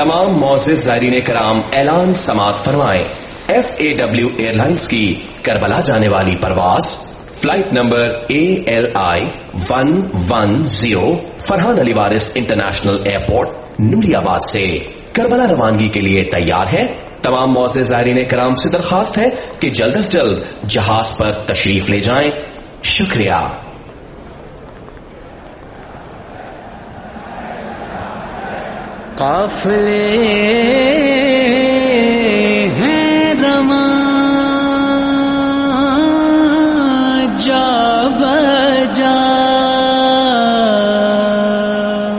تمام معزز زائرین کرام اعلان سماعت فرمائیں۔ F A W airlines کی کربلا جانے والی پرواز، flight number A L I one one zero Farhan Ali Waris international airport, نوری آباد سے۔ کربلا روانگی کے لیے تیار ہے تمام معزز زائرین کرام سے درخواست ہے کہ جلد از جلد جہاز پر تشریف لے جائیں۔ شکریہ۔ قافلے ہیں رواں جا بجا۔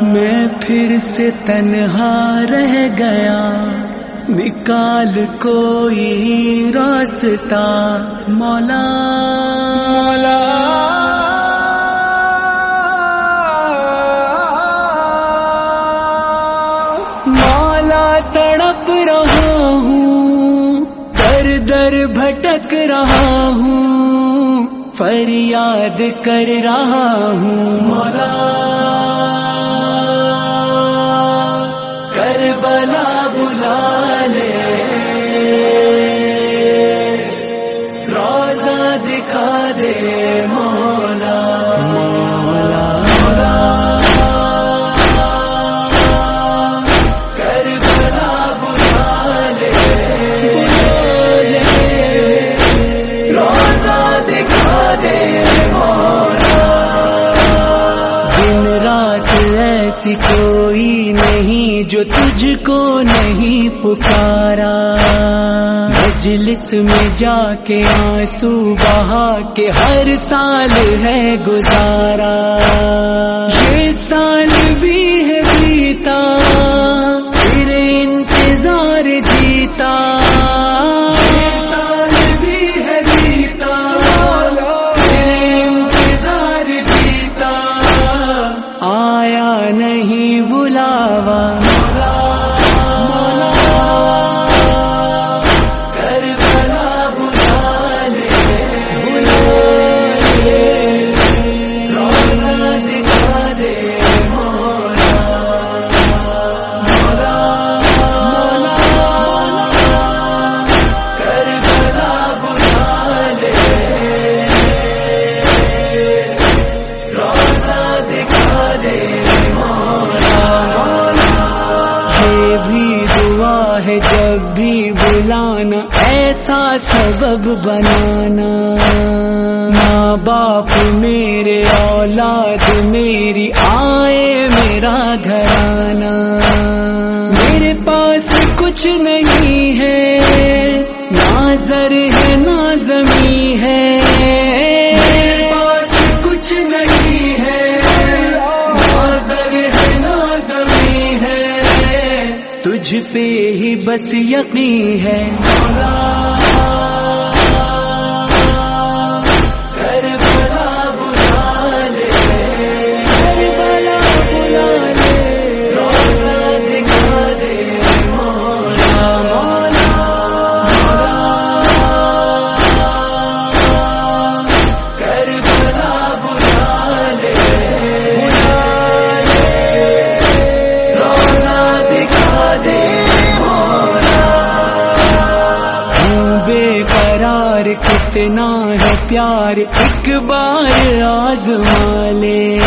میں پھر سے تنہا رہ گیا، نکال کوئی راستہ، مولا۔ مولا۔ فریاد کر رہا ہوں۔ ایسی کوئی نہیں جو تجھ کو نہیں پکارا۔ مجلس میں جا کے آنسو بہا کے ہر سال ہے گزارا۔ یہ سال بھی ہے بیتا۔ بلاوا سبب بنانا۔ ماں باپ میرے اولاد میری آئے میرا گھرانا میرے پاس کچھ نہیں ہے، نہ زر ہے، نہ زمین ہے۔ پاس کچھ نہیں ہے ہے تجھ پہ ہی بس یقین ہے۔ بے قرار کتنا ہے پیار، ایک بار آزما لے۔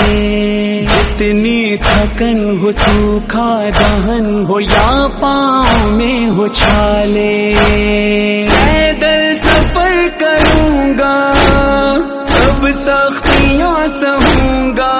جتنی تھکن ہو، سوکھا دہن ہو، یا پاؤں میں ہو چھالے پیدل سفر کروں گا، سب سختیاں سہوں گا۔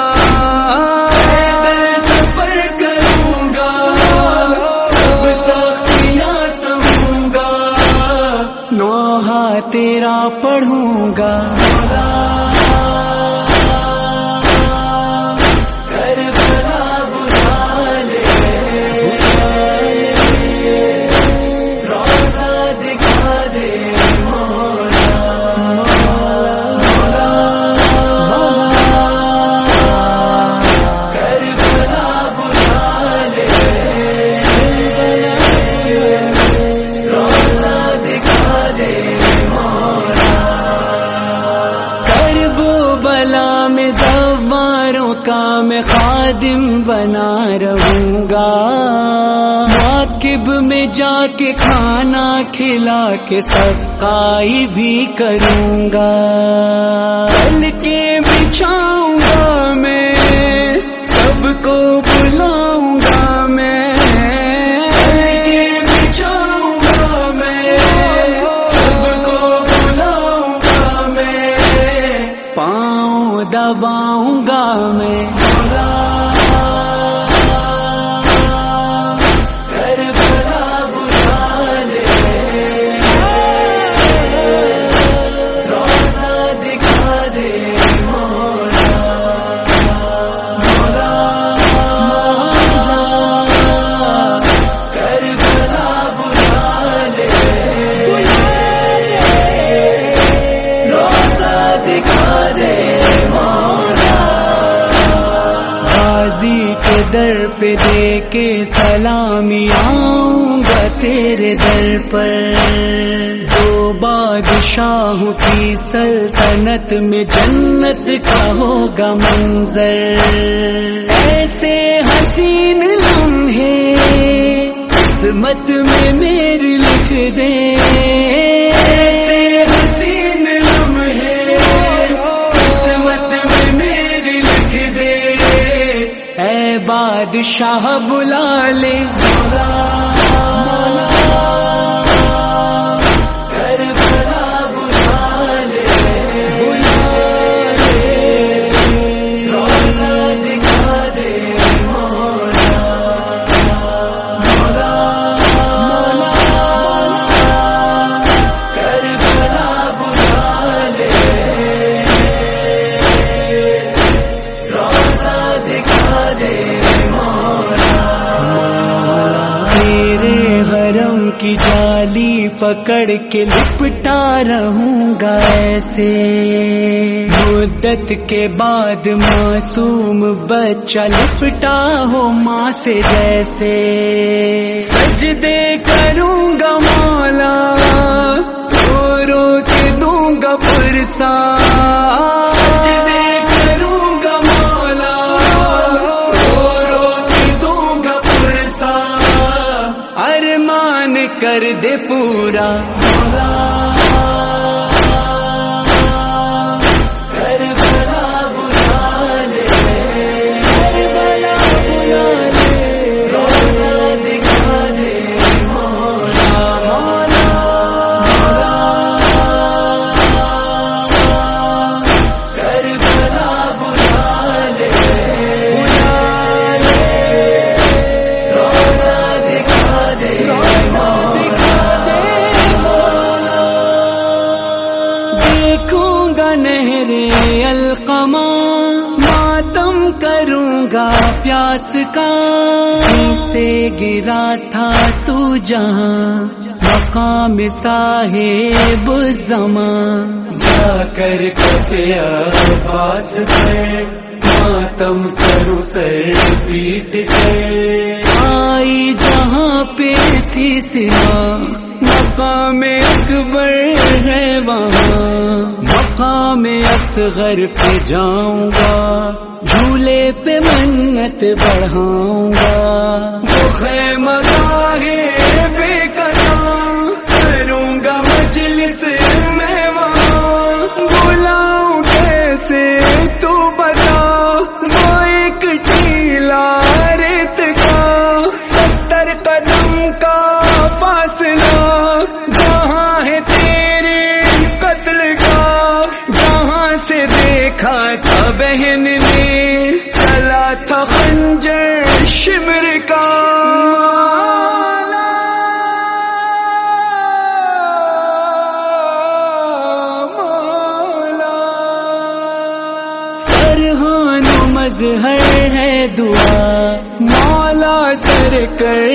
زواروں بنا رہوں گا۔ ماں میں جا کے کھانا کھلا کے سکائی بھی کروں گا۔ کے بچھاؤں غازی کے در پہ دے کے سلامی آؤں گا تیرے در پر۔ دو بادشاہوں کی سلطنت میں جنت کا ہوگا منظر۔ ایسے حسین لمحے قسمت میں میری لکھ دے۔ ایسے بادشاہ بلا لے پکڑ کے لپٹا رہوں گا ایسے۔ مدت کے بعد معصوم بچہ لپٹا ہو ماں سے جیسے۔ سجدے کروں گا مولا رو رو کے دوں گا پرسا کر دے پورا گا نہرے القما ماتم کروں گا پیاس کا۔ سے گرا تھا تو جہاں مقام صاحب زمان جا کر پر ماتم کروں سر پیٹ کر آئی جہاں پہ تھی سنا مقام اکبر ہے وہاں۔ مقام اصغر پہ جاؤں گا جھولے پہ منت بڑھاؤں گا۔ وہ خیمہ گاہے سے دیکھا تھا بہن نے، چلا تھا خنجر شمر کا۔ مظہر ہے دعا، مولا سر کر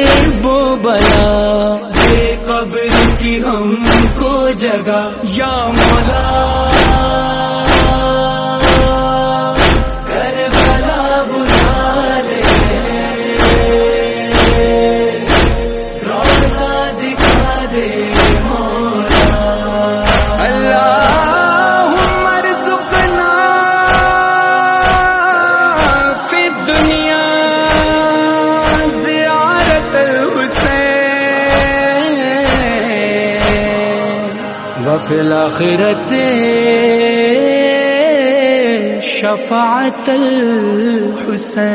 بو بلا۔ قبر کی ہم کو جگہ، یا مولا۔ فی الاخرت شفاعت الحسین